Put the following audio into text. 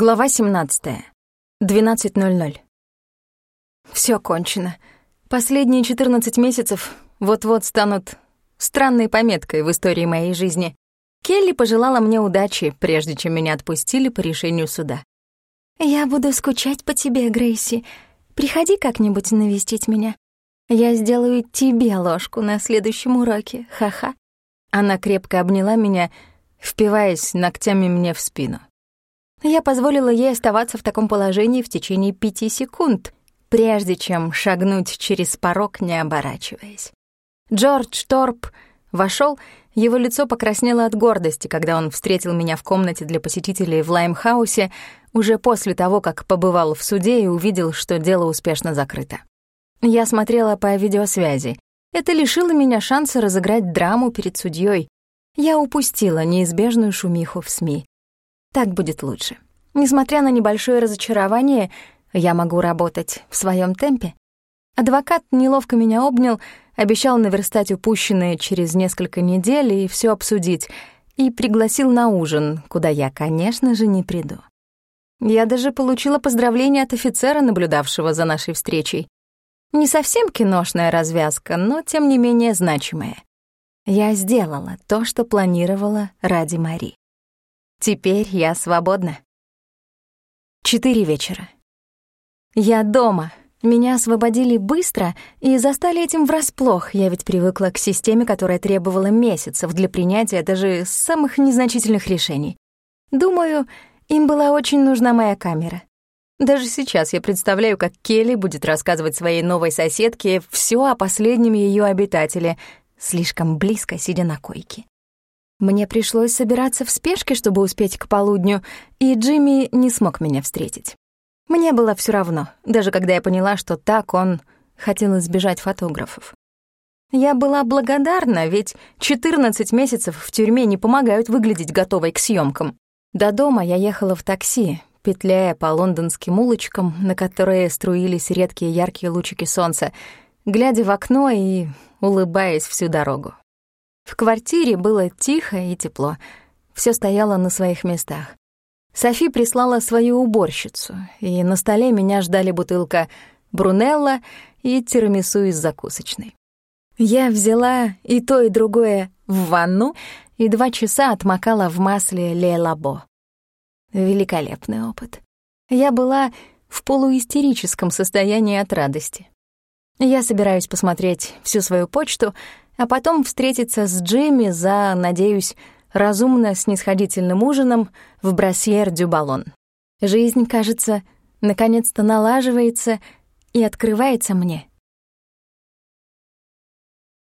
Глава 17. 12.00. Всё кончено. Последние 14 месяцев вот-вот станут странной пометкой в истории моей жизни. Келли пожелала мне удачи, прежде чем меня отпустили по решению суда. «Я буду скучать по тебе, Грейси. Приходи как-нибудь навестить меня. Я сделаю тебе ложку на следующем уроке, ха-ха». Она крепко обняла меня, впиваясь ногтями мне в спину. Я позволила ей оставаться в таком положении в течение пяти секунд, прежде чем шагнуть через порог, не оборачиваясь. Джордж Торп вошел, его лицо покраснело от гордости, когда он встретил меня в комнате для посетителей в Лаймхаусе уже после того, как побывал в суде и увидел, что дело успешно закрыто. Я смотрела по видеосвязи. Это лишило меня шанса разыграть драму перед судьей. Я упустила неизбежную шумиху в СМИ. Так будет лучше. Несмотря на небольшое разочарование, я могу работать в своем темпе. Адвокат неловко меня обнял, обещал наверстать упущенное через несколько недель и все обсудить, и пригласил на ужин, куда я, конечно же, не приду. Я даже получила поздравление от офицера, наблюдавшего за нашей встречей. Не совсем киношная развязка, но тем не менее значимая. Я сделала то, что планировала ради Мари. Теперь я свободна. Четыре вечера. Я дома. Меня освободили быстро и застали этим врасплох. Я ведь привыкла к системе, которая требовала месяцев для принятия даже самых незначительных решений. Думаю, им была очень нужна моя камера. Даже сейчас я представляю, как Келли будет рассказывать своей новой соседке все о последнем ее обитателе, слишком близко сидя на койке. Мне пришлось собираться в спешке, чтобы успеть к полудню, и Джимми не смог меня встретить. Мне было все равно, даже когда я поняла, что так он хотел избежать фотографов. Я была благодарна, ведь 14 месяцев в тюрьме не помогают выглядеть готовой к съемкам. До дома я ехала в такси, петляя по лондонским улочкам, на которые струились редкие яркие лучики солнца, глядя в окно и улыбаясь всю дорогу. В квартире было тихо и тепло. Все стояло на своих местах. Софи прислала свою уборщицу, и на столе меня ждали бутылка брунелла и тирамису из закусочной. Я взяла и то, и другое в ванну и два часа отмокала в масле ле-лабо. Великолепный опыт. Я была в полуистерическом состоянии от радости. Я собираюсь посмотреть всю свою почту, а потом встретиться с Джимми за, надеюсь, разумно-снисходительным ужином в Брасьер-дю-Баллон. Жизнь, кажется, наконец-то налаживается и открывается мне